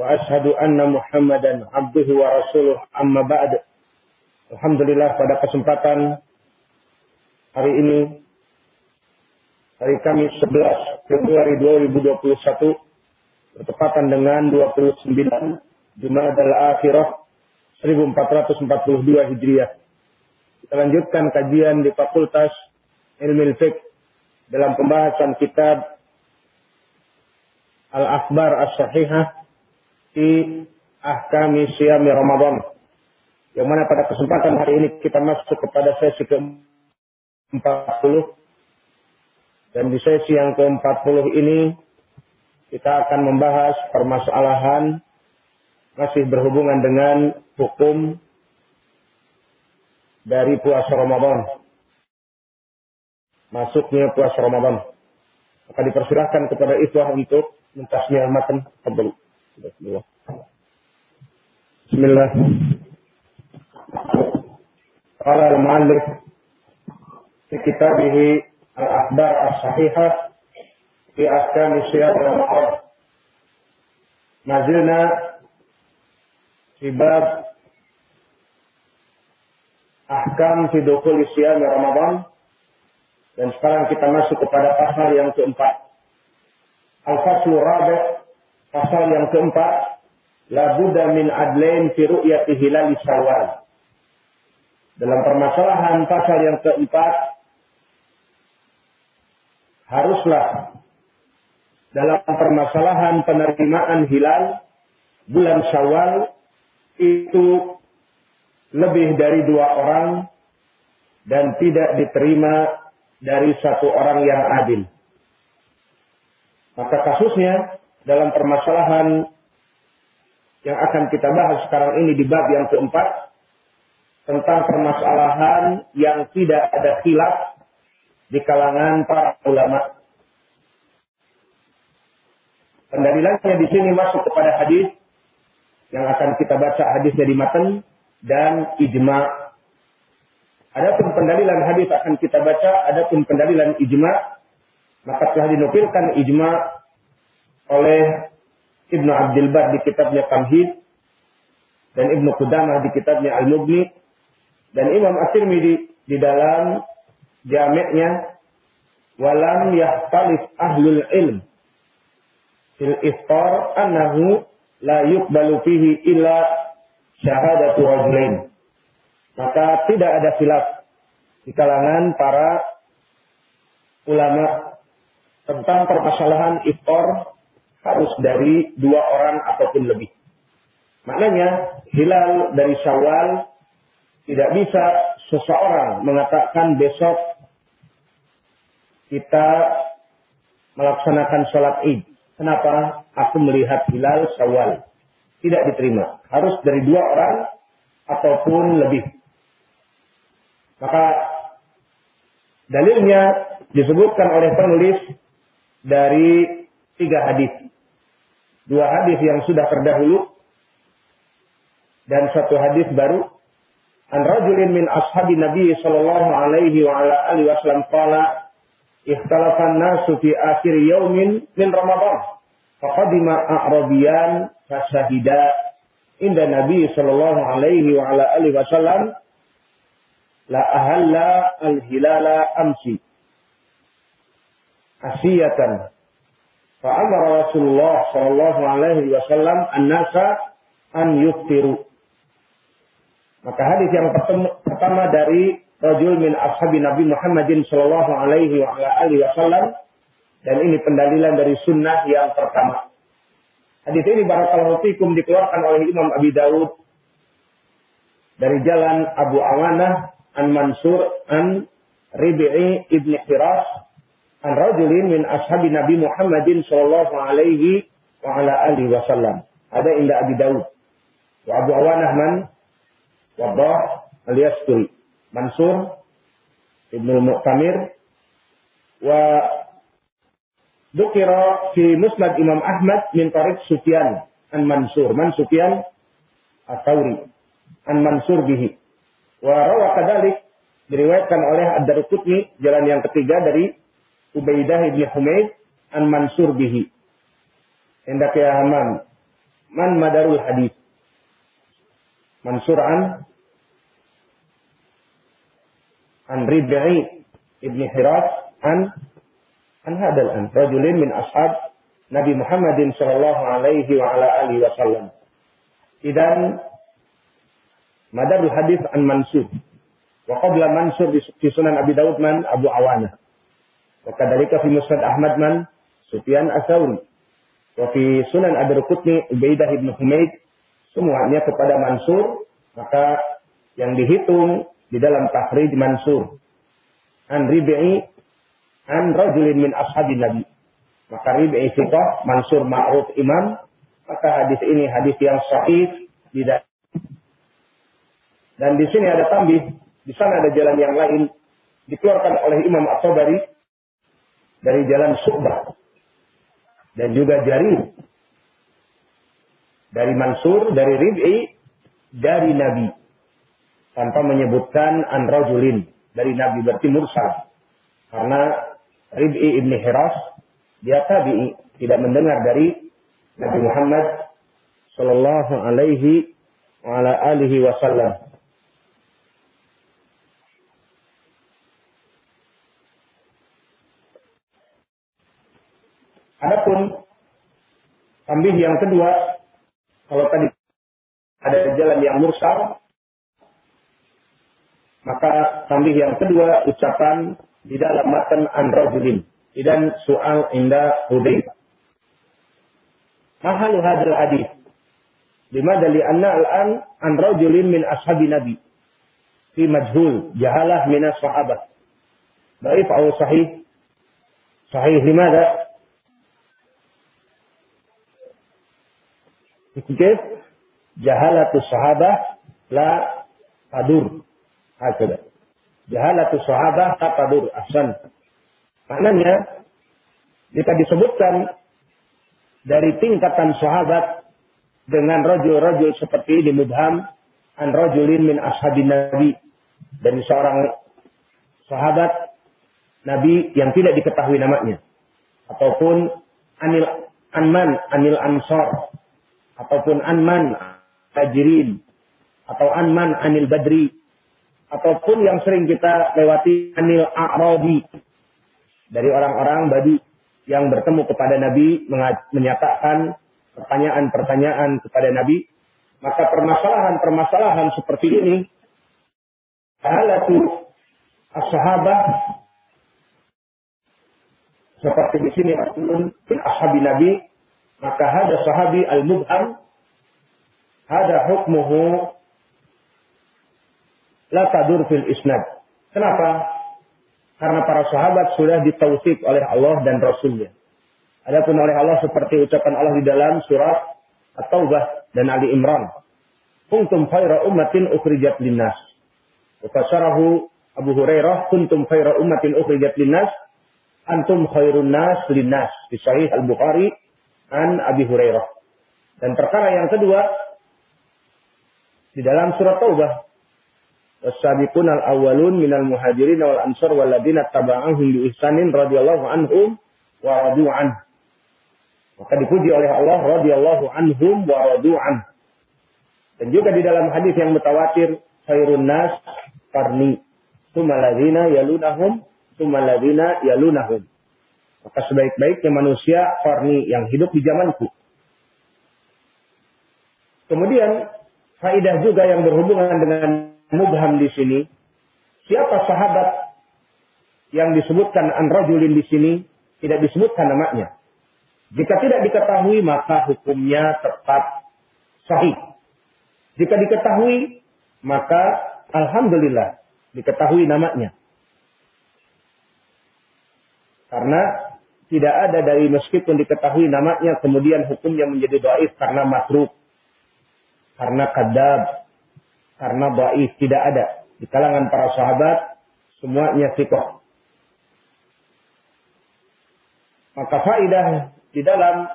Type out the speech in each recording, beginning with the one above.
وأشهد أن محمدا عبده ورسوله أما بعد Alhamdulillah pada kesempatan hari ini hari Kamis 11 Februari 2021 bertepatan dengan 29 Jumadal Akhirah 1442 Hijriah. Kita lanjutkan kajian di Fakultas Ilmu Fiqh dalam pembahasan kitab Al-Akhbar As-Sahihah di Ahkami Siyami Ramadan yang mana pada kesempatan hari ini kita masuk kepada sesi ke-40. Dan di sesi yang ke-40 ini kita akan membahas permasalahan masih berhubungan dengan hukum dari puasa Ramadan. Masuknya puasa Ramadan. Maka dipersilahkan kepada Iswah untuk mentasnya matan. Bismillah. Qala al-muallif fi kitabih al-akhbar as-sahihah fi ahkam siyar Ramadan. Nazilna Sifat. bab ahkam fi Ramadan dan sekarang kita masuk kepada pasal yang keempat. Al-faslu rabi' pasal yang keempat. La Buddha min adlain fi ru'yati hilali syawal. Dalam permasalahan pasal yang keempat, haruslah dalam permasalahan penerimaan hilal bulan Syawal itu lebih dari dua orang dan tidak diterima dari satu orang yang adil. Maka kasusnya dalam permasalahan yang akan kita bahas sekarang ini di bab yang keempat tentang permasalahan yang tidak ada khilaf di kalangan para ulama. Pendalilannya di sini masuk kepada hadis yang akan kita baca hadisnya di matan dan ijma. Adapun pendalilan hadis akan kita baca, adapun pendalilan ijma maka telah dinukilkan ijma oleh Ibnu Abdul Bar di kitabnya Tamhid dan Ibnu Qudamah di kitabnya Al-Mughni dan Imam At-Tirmidzi di dalam jami'nya walam yahtalif ahlul ilm fil iftar annahu la yuqbalu fihi illa syahadatu rajulain. Maka tidak ada khilaf di kalangan para ulama tentang permasalahan iftar harus dari dua orang ataupun lebih. Maknanya hilal dari Syawal tidak bisa seseorang mengatakan besok kita melaksanakan sholat id. Kenapa? Aku melihat hilal syawal. Tidak diterima. Harus dari dua orang ataupun lebih. Maka dalilnya disebutkan oleh penulis dari tiga hadis. Dua hadis yang sudah terdahulu. Dan satu hadis baru. An rajulin min ashabi Nabi sallallahu alaihi wa ala alihi wasallam qala ikhtalafa an-nasu fi akhir yaumin min Ramadan. Faqadima a'rabiyan fasyahida inda Nabi sallallahu alaihi wa ala alihi wasallam la ahalla al-hilala amsi. Asiyatan fa amara Rasulullah sallallahu alaihi wasallam an-nasa an yuftiru maka hadis yang pertama dari rajul min ashabi Nabi Muhammadin sallallahu alaihi wa alihi wasallam dan ini pendalilan dari sunnah yang pertama. Hadis ini barakallahu fikum dikeluarkan oleh Imam Abi Dawud dari jalan Abu Awanah an Mansur an Ribi'i ibn Firas an rajulin min ashabi Nabi Muhammadin sallallahu alaihi wa ala alihi wasallam. Ada indah Abi Dawud. Wa Abu Awanah man Wadah alias Turi. Mansur Ibnu Mu'tamir wa Dukira fi Musnad Imam Ahmad min Tariq Sufyan an Mansur. Man Sufyan At-Tawri an Mansur bihi. Wa rawa kadalik diriwayatkan oleh Ad-Darqutni jalan yang ketiga dari Ubaidah bin Humaid an Mansur bihi. Hendak ya Haman. Man madarul hadis. Mansur an an Rib'i ibni Hiras an an hadal an rajulin min ashab Nabi Muhammadin sallallahu alaihi wa ala alihi wasallam. Idan madarul hadis an Mansur. Wa qabla Mansur di Sunan Abi Dawud man Abu Awana. Fi Musnad Ahmad man? Sufyan Ats-Tsauri. Wa fi Sunan Abi Rukutni Ubaidah ibn Humaid. Semuanya kepada Mansur maka yang dihitung di dalam tahrij Mansur. An Ribi'i an rajulin min ashabin Nabi. Maka Ribi'i Siqah, Mansur Ma'ruf Imam, maka hadis ini hadis yang sahih tidak. Dan di sini ada tambih, di sana ada jalan yang lain dikeluarkan oleh Imam At-Tabari dari jalan Subah. Dan juga Jari. Dari Mansur, dari Rib'i, dari Nabi. Tanpa menyebutkan an rajulin. Dari Nabi berarti mursal. Karena Rib'i ibni Hiras dia tabi'i tidak mendengar dari Nabi Muhammad sallallahu alaihi wa ala alihi wasallam. Adapun tambih yang kedua, kalau tadi ada jalan yang mursal, maka tambih yang kedua ucapan di dalam matan an-rajulin dan soal indah Hudaybah. Mahal hadir hadis. Lima dari anna al-an an min ashabi nabi. Fi majhul jahalah minas sahabat. Baik atau sahih? Sahih limada? كيف جهالة الصحابة لا تدور هكذا جهالة الصحابة لا تدور أحسن Maknanya, jika disebutkan dari tingkatan sahabat dengan rojul-rojul seperti ini mubham an rojulin min ashabin nabi dan seorang sahabat nabi yang tidak diketahui namanya ataupun anil anman anil ansor ataupun anman tajirin atau anman anil badri ataupun yang sering kita lewati anil a'rabi dari orang-orang Badi yang bertemu kepada Nabi menyatakan pertanyaan-pertanyaan kepada Nabi, maka permasalahan-permasalahan seperti ini halatu as-sahabah seperti di sini bin ashabi Nabi maka ada sahabi al-mubham ada hukmuhu la tadur fil isnad. Kenapa? Karena para sahabat sudah ditausik oleh Allah dan Rasulnya. Adapun oleh Allah seperti ucapan Allah di dalam surat At-Taubah dan Ali Imran. Kuntum khaira ummatin ukhrijat linnas. Ufasarahu Abu Hurairah, kuntum khaira ummatin ukhrijat linnas. Antum khairun nas linnas. Di sahih Al-Bukhari an Abi Hurairah. Dan perkara yang kedua di dalam surat Taubah As-sabiqun al-awwalun minal muhajirin wal ansor wal ladina taba'ahum bi ihsanin radhiyallahu anhum wa radu an. Maka dipuji oleh Allah radhiyallahu anhum wa radu an. Dan juga di dalam hadis yang mutawatir khairun nas qarni thumma ladina yalunahum thumma ladina yalunahum. Maka sebaik-baiknya manusia qarni yang hidup di zamanku. Kemudian faidah juga yang berhubungan dengan mubham di sini. Siapa sahabat yang disebutkan an rajulin di sini tidak disebutkan namanya. Jika tidak diketahui maka hukumnya tetap sahih. Jika diketahui maka alhamdulillah diketahui namanya. Karena tidak ada dari meskipun diketahui namanya kemudian hukumnya menjadi doaif karena makruh. karena kadab, karena baik tidak ada. Di kalangan para sahabat semuanya sikoh. Maka faidah di dalam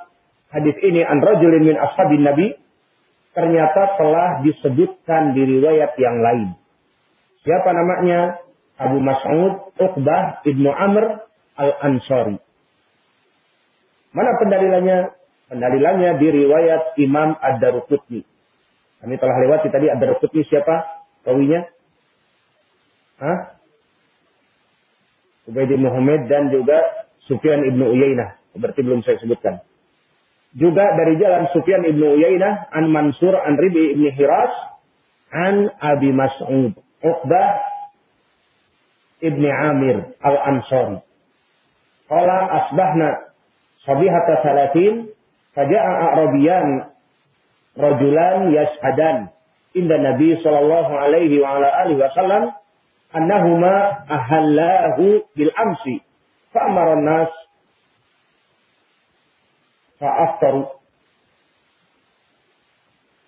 hadis ini an rajulin min ashabin nabi ternyata telah disebutkan di riwayat yang lain. Siapa namanya? Abu Mas'ud Uqbah Ibnu Amr Al-Ansari. Mana pendalilannya? Pendalilannya di riwayat Imam Ad-Daruqutni. Kami telah lewati tadi Ad-Daruqutni siapa? Kawinya? Hah? Ubaid Muhammad dan juga Sufyan ibnu Uyainah. Berarti belum saya sebutkan. Juga dari jalan Sufyan ibnu Uyainah, an Mansur, an Ribi ibnu Hiras, an Abi Mas'ud. Uqbah ibni Amir al-Ansari. Qala asbahna sabihata salatin faja'a a'rabiyan rajulan yas'adan inda Nabi sallallahu alaihi wa ala alihi wasallam annahuma ahallahu bil amsi. Fa'amara nas fa'aftaru.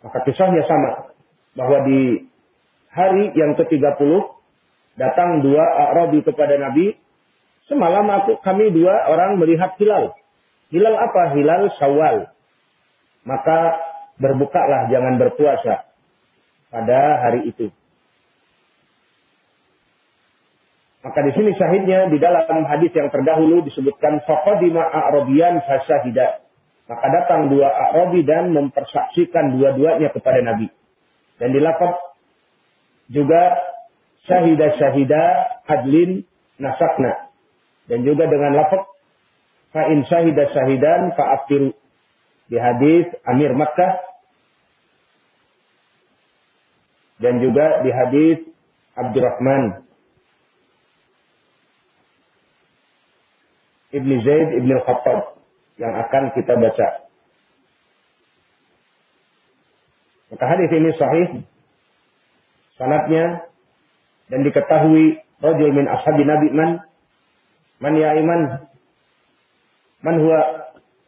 Maka kisahnya sama bahwa di hari yang ke-30 datang dua Arabi kepada Nabi Semalam aku kami dua orang melihat hilal. Hilal apa? Hilal Syawal. Maka berbukalah jangan berpuasa pada hari itu. Maka di sini syahidnya di dalam hadis yang terdahulu disebutkan faqadima a'rabiyan fasyahida. Maka datang dua a'rabi dan mempersaksikan dua-duanya kepada Nabi. Dan dilapor juga syahida syahida adlin nasakna dan juga dengan lafaz fa in syahida syahidan fa di hadis Amir Makkah. Dan juga di hadis Abdurrahman. Ibni Zaid Ibni Al-Khattab. Yang akan kita baca. Maka hadis ini sahih. Sanatnya. Dan diketahui. Rajul min ashabi Nabi man. Man ya iman? Man huwa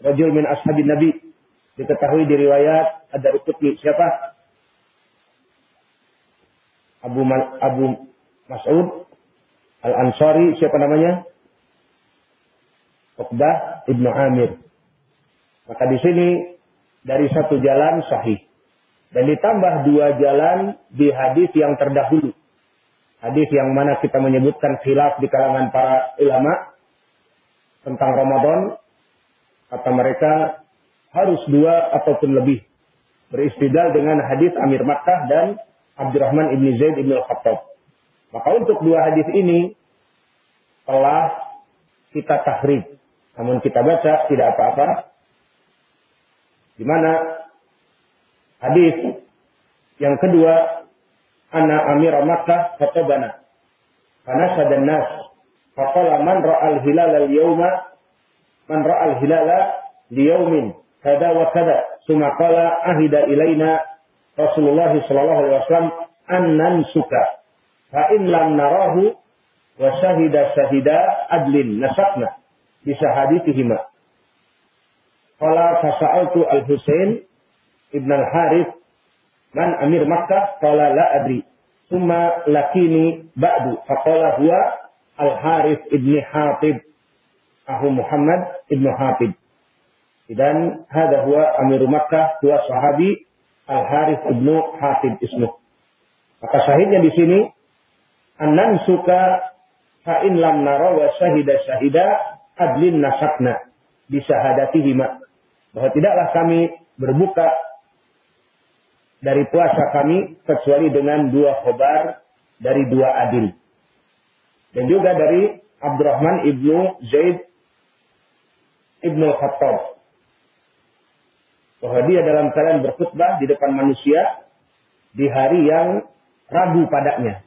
rajul min ashabin Nabi? Diketahui di riwayat ada ukutni. Siapa? Abu Mal, Abu Mas'ud Al-Ansari. Siapa namanya? Uqbah Ibnu Amir. Maka di sini dari satu jalan sahih. Dan ditambah dua jalan di hadis yang terdahulu hadis yang mana kita menyebutkan khilaf di kalangan para ulama tentang Ramadan kata mereka harus dua ataupun lebih beristidal dengan hadis Amir Makkah dan Abdurrahman ibn Zaid ibn Al-Khattab. Maka untuk dua hadis ini telah kita tahrib. Namun kita baca tidak apa-apa. Di mana hadis yang kedua anna amir Makkah khatabana. Fanasada nas. Faqala man ra'al hilal al-yawma man ra'al hilala liyaumin kada wa kada. Suma qala ahida ilaina Rasulullah sallallahu alaihi wasallam an nansuka. Fa in lam narahu wa syahida syahida adlin nasakna bi syahaditihima. Qala fasa'altu al-Husain ibn al-Harith Man Amir Makkah qala la adri. Summa lakini ba'du. Faqala huwa Al-Harith ibni Hatib. Ahu Muhammad ibnu Hatib. Dan hada huwa Amir Makkah huwa sahabi Al-Harith ibnu Hatib ismu. Maka syahidnya di sini anan suka fa in lam nara wa syahida syahida adlin nasakna bi syahadatihima. Bahwa tidaklah kami berbuka dari puasa kami kecuali dengan dua khobar dari dua adil. Dan juga dari Abdurrahman ibnu Zaid ibnu Khattab. Bahwa dia dalam keadaan berkhutbah di depan manusia di hari yang ragu padanya.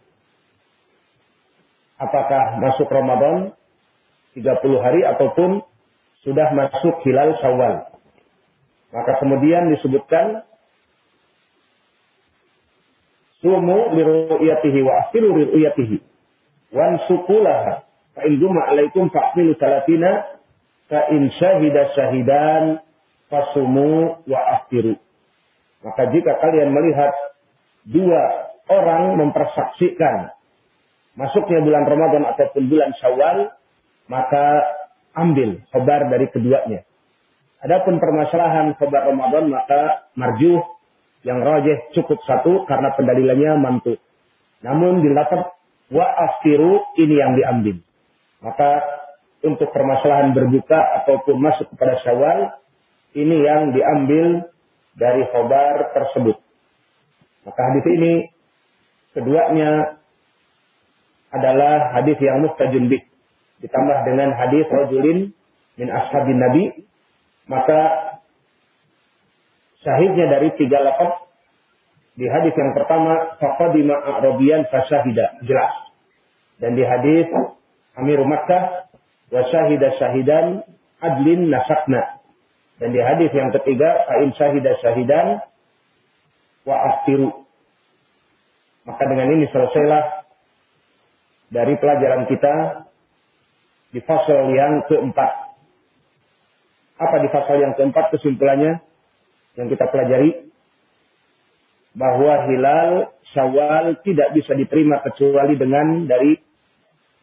Apakah masuk Ramadan 30 hari ataupun sudah masuk hilal syawal. Maka kemudian disebutkan Sumu liru'yatihi wa afiru liru'yatihi. Wan sukulaha. Fa in juma alaikum fa'amilu salatina. Fa in syahida syahidan. Fasumu wa afiru. Maka jika kalian melihat dua orang mempersaksikan masuknya bulan Ramadan ataupun bulan Syawal, maka ambil kabar dari keduanya. Adapun permasalahan kabar Ramadan maka marjuh yang rojeh cukup satu karena pendalilannya mantu. Namun di lafaz wa afiru ini yang diambil. Maka untuk permasalahan berbuka ataupun masuk kepada syawal, ini yang diambil dari khobar tersebut. Maka hadis ini keduanya adalah hadis yang mustajun bih. Ditambah dengan hadis rajulin min ashabin nabi, maka syahidnya dari tiga lafaz di hadis yang pertama faqadima a'rabiyan fasyahida jelas. Dan di hadis Amir Makkah wa syahida syahidan adlin nasakna. Dan di hadis yang ketiga fa'in syahida syahidan wa astiru. Maka dengan ini selesailah dari pelajaran kita di fasal yang keempat. Apa di fasal yang keempat kesimpulannya yang kita pelajari? Bahwa hilal Syawal tidak bisa diterima kecuali dengan dari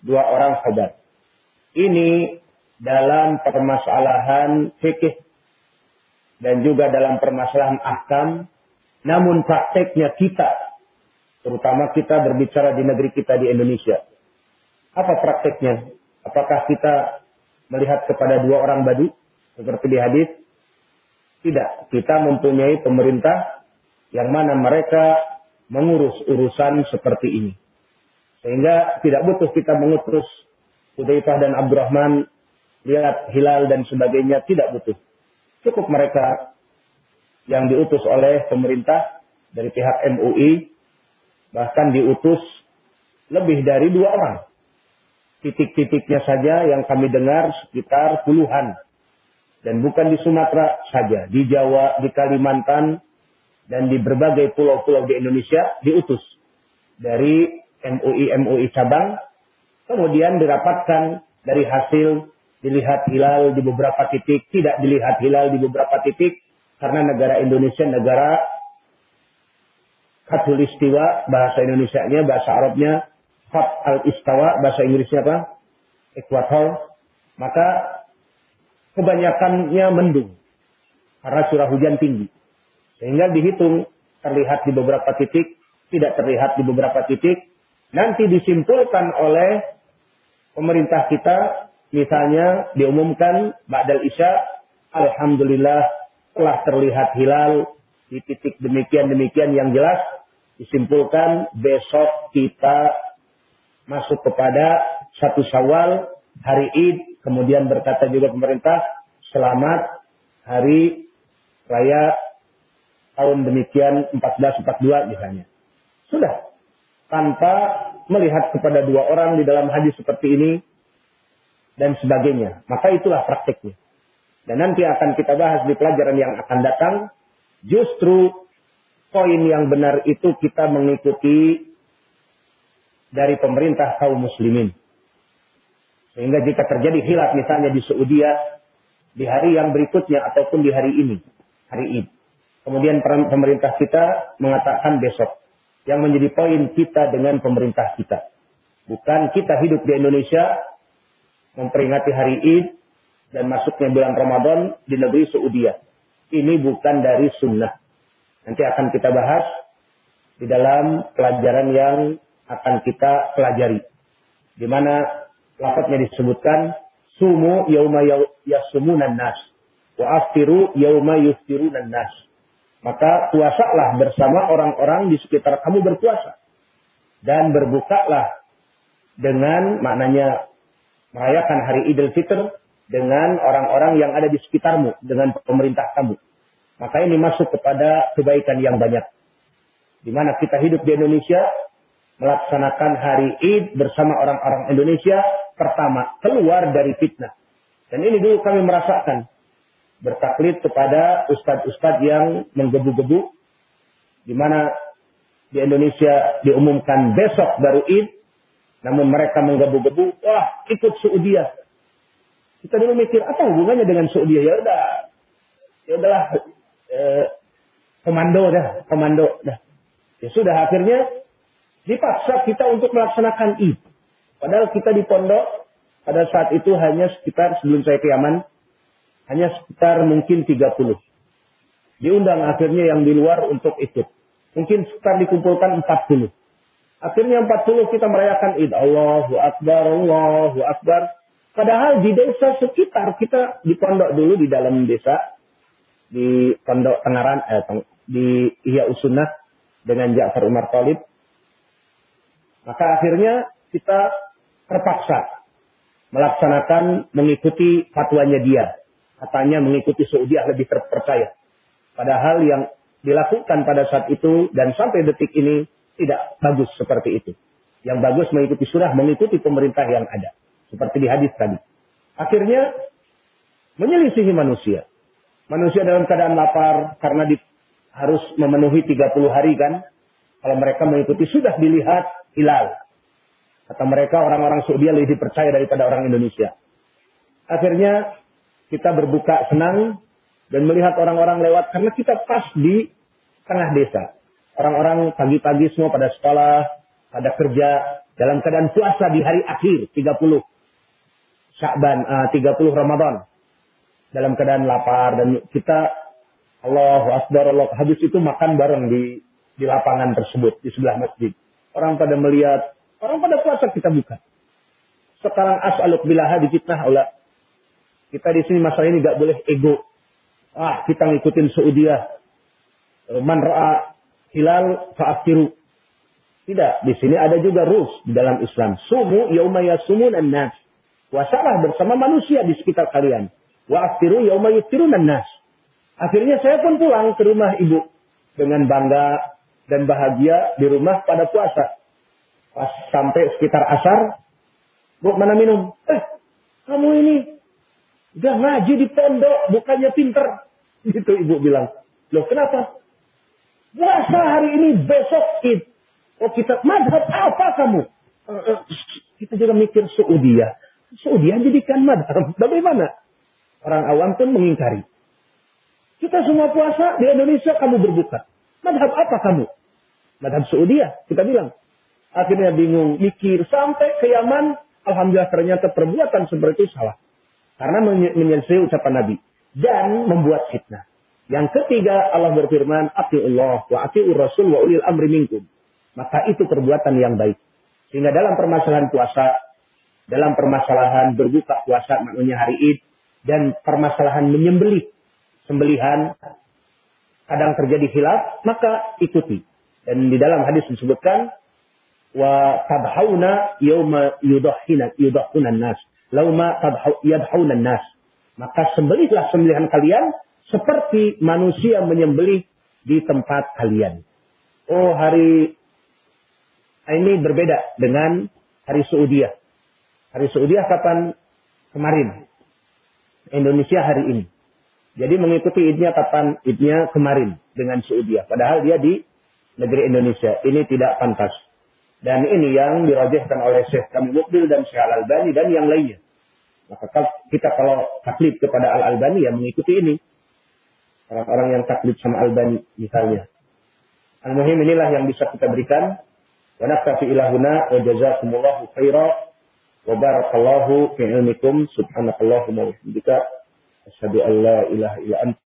dua orang sahabat. Ini dalam permasalahan fikih dan juga dalam permasalahan ahkam, namun prakteknya kita, terutama kita berbicara di negeri kita di Indonesia. Apa prakteknya? Apakah kita melihat kepada dua orang badu seperti di hadis? Tidak. Kita mempunyai pemerintah yang mana mereka mengurus urusan seperti ini. Sehingga tidak butuh kita mengutus Hudzaifah dan Abdurrahman lihat hilal dan sebagainya, tidak butuh. Cukup mereka yang diutus oleh pemerintah dari pihak MUI, bahkan diutus lebih dari dua orang. Titik-titiknya saja yang kami dengar sekitar puluhan. Dan bukan di Sumatera saja, di Jawa, di Kalimantan, dan di berbagai pulau-pulau di Indonesia diutus dari MUI-MUI cabang, kemudian dirapatkan dari hasil dilihat hilal di beberapa titik, tidak dilihat hilal di beberapa titik, karena negara Indonesia negara Katulistiwa, bahasa Indonesia-nya, bahasa Arabnya, Fat al-Istawa, bahasa Inggrisnya apa? Ekuator. Maka kebanyakannya mendung, karena curah hujan tinggi. Sehingga dihitung terlihat di beberapa titik, tidak terlihat di beberapa titik. Nanti disimpulkan oleh pemerintah kita, misalnya diumumkan Ba'dal Isya, Alhamdulillah telah terlihat hilal di titik demikian-demikian yang jelas. Disimpulkan besok kita masuk kepada satu syawal, hari id, kemudian berkata juga pemerintah, selamat hari raya tahun demikian 1442 misalnya. Sudah. Tanpa melihat kepada dua orang di dalam hadis seperti ini dan sebagainya. Maka itulah praktiknya. Dan nanti akan kita bahas di pelajaran yang akan datang. Justru poin yang benar itu kita mengikuti dari pemerintah kaum muslimin. Sehingga jika terjadi hilaf misalnya di Saudi di hari yang berikutnya ataupun di hari ini, hari ini Kemudian pemerintah kita mengatakan besok. Yang menjadi poin kita dengan pemerintah kita. Bukan kita hidup di Indonesia memperingati hari Id dan masuknya bulan Ramadan di negeri Saudi. Ini bukan dari sunnah. Nanti akan kita bahas di dalam pelajaran yang akan kita pelajari. Di mana lafadznya disebutkan sumu yauma yasumunan nas wa afiru yauma yuftirunan nas maka puasalah bersama orang-orang di sekitar kamu berpuasa. Dan berbukalah dengan maknanya merayakan hari Idul Fitr dengan orang-orang yang ada di sekitarmu, dengan pemerintah kamu. Maka ini masuk kepada kebaikan yang banyak. Di mana kita hidup di Indonesia, melaksanakan hari Id bersama orang-orang Indonesia, pertama, keluar dari fitnah. Dan ini dulu kami merasakan bertaklid kepada ustadz-ustadz yang menggebu-gebu, di mana di Indonesia diumumkan besok baru Id, namun mereka menggebu-gebu, wah ikut Saudiya. Kita dulu mikir apa hubungannya dengan Saudiya? Ya udah, ya udahlah, eh, komando dah, komando dah. Ya sudah akhirnya dipaksa kita untuk melaksanakan Id. Padahal kita di pondok pada saat itu hanya sekitar sebelum saya ke Yaman hanya sekitar mungkin 30. Diundang akhirnya yang di luar untuk ikut. Mungkin sekitar dikumpulkan 40. Akhirnya 40 kita merayakan Id. Allahu Akbar, Allahu Akbar. Padahal di desa sekitar kita di pondok dulu di dalam desa di pondok Tengaran eh, di Ihya Usunnah dengan Ja'far Umar Talib. Maka akhirnya kita terpaksa melaksanakan mengikuti fatwanya dia. Katanya mengikuti Saudiah lebih terpercaya. Padahal yang dilakukan pada saat itu dan sampai detik ini tidak bagus seperti itu. Yang bagus mengikuti surah, mengikuti pemerintah yang ada. Seperti di hadis tadi. Akhirnya menyelisihi manusia. Manusia dalam keadaan lapar karena di, harus memenuhi 30 hari kan. Kalau mereka mengikuti sudah dilihat hilal. Kata mereka orang-orang Saudi lebih dipercaya daripada orang Indonesia. Akhirnya kita berbuka senang dan melihat orang-orang lewat karena kita pas di tengah desa. Orang-orang pagi-pagi semua pada sekolah, pada kerja dalam keadaan puasa di hari akhir 30 Sya'ban, uh, 30 Ramadan dalam keadaan lapar dan kita Allah Akbar Allah habis itu makan bareng di di lapangan tersebut di sebelah masjid. Orang pada melihat, orang pada puasa kita buka. Sekarang as'aluk bilaha difitnah oleh kita di sini masalah ini gak boleh ego. Ah, kita ngikutin Saudiah. Man ra'a hilal fa'akiru. Tidak, di sini ada juga rules di dalam Islam. Sumu yauma yasumun an-nas. Puasalah bersama manusia di sekitar kalian. Wa afiru yauma yuftirun nas. Akhirnya saya pun pulang ke rumah ibu dengan bangga dan bahagia di rumah pada puasa. Pas sampai sekitar asar, Bu, mana minum? Eh, kamu ini udah ngaji di pondok, bukannya pinter. Gitu ibu bilang. Loh kenapa? Puasa hari ini, besok id. Oh kita, madhab apa kamu? Uh, kita juga mikir Saudia. Saudia jadikan madhab. Bagaimana? Orang awam pun mengingkari. Kita semua puasa di Indonesia kamu berbuka. Madhab apa kamu? Madhab Saudi kita bilang. Akhirnya bingung, mikir sampai ke Yaman. Alhamdulillah ternyata perbuatan seperti itu salah. Karena menyelesaikan ucapan Nabi. Dan membuat fitnah. Yang ketiga Allah berfirman, Allah wa ati'ur rasul wa ulil amri minkum. Maka itu perbuatan yang baik. Sehingga dalam permasalahan puasa, dalam permasalahan berbuka puasa maknanya hari Id, dan permasalahan menyembelih sembelihan kadang terjadi hilaf, maka ikuti. Dan di dalam hadis disebutkan wa tadhauna yauma yudahhina yudahhuna nas. Lauma yadhauna nas. Maka sembelihlah sembelihan kalian seperti manusia menyembelih di tempat kalian. Oh, hari ini berbeda dengan hari Saudiah. Hari Saudiah kapan? Kemarin. Indonesia hari ini. Jadi mengikuti idnya kapan? Idnya kemarin dengan Saudi. Padahal dia di negeri Indonesia. Ini tidak pantas. Dan ini yang dirajahkan oleh Syekh Kamil Mukbil dan Syekh Al-Albani dan yang lainnya. Maka kita kalau taklid kepada Al-Albani ya mengikuti ini. Orang-orang yang taklid sama Al-Albani misalnya. Al-Muhim inilah yang bisa kita berikan. Wa naktafi ilahuna wa jazakumullahu khairah. Wa barakallahu fi ilmikum subhanakallahumma wa bihamdika asyhadu an la ilaha illa anta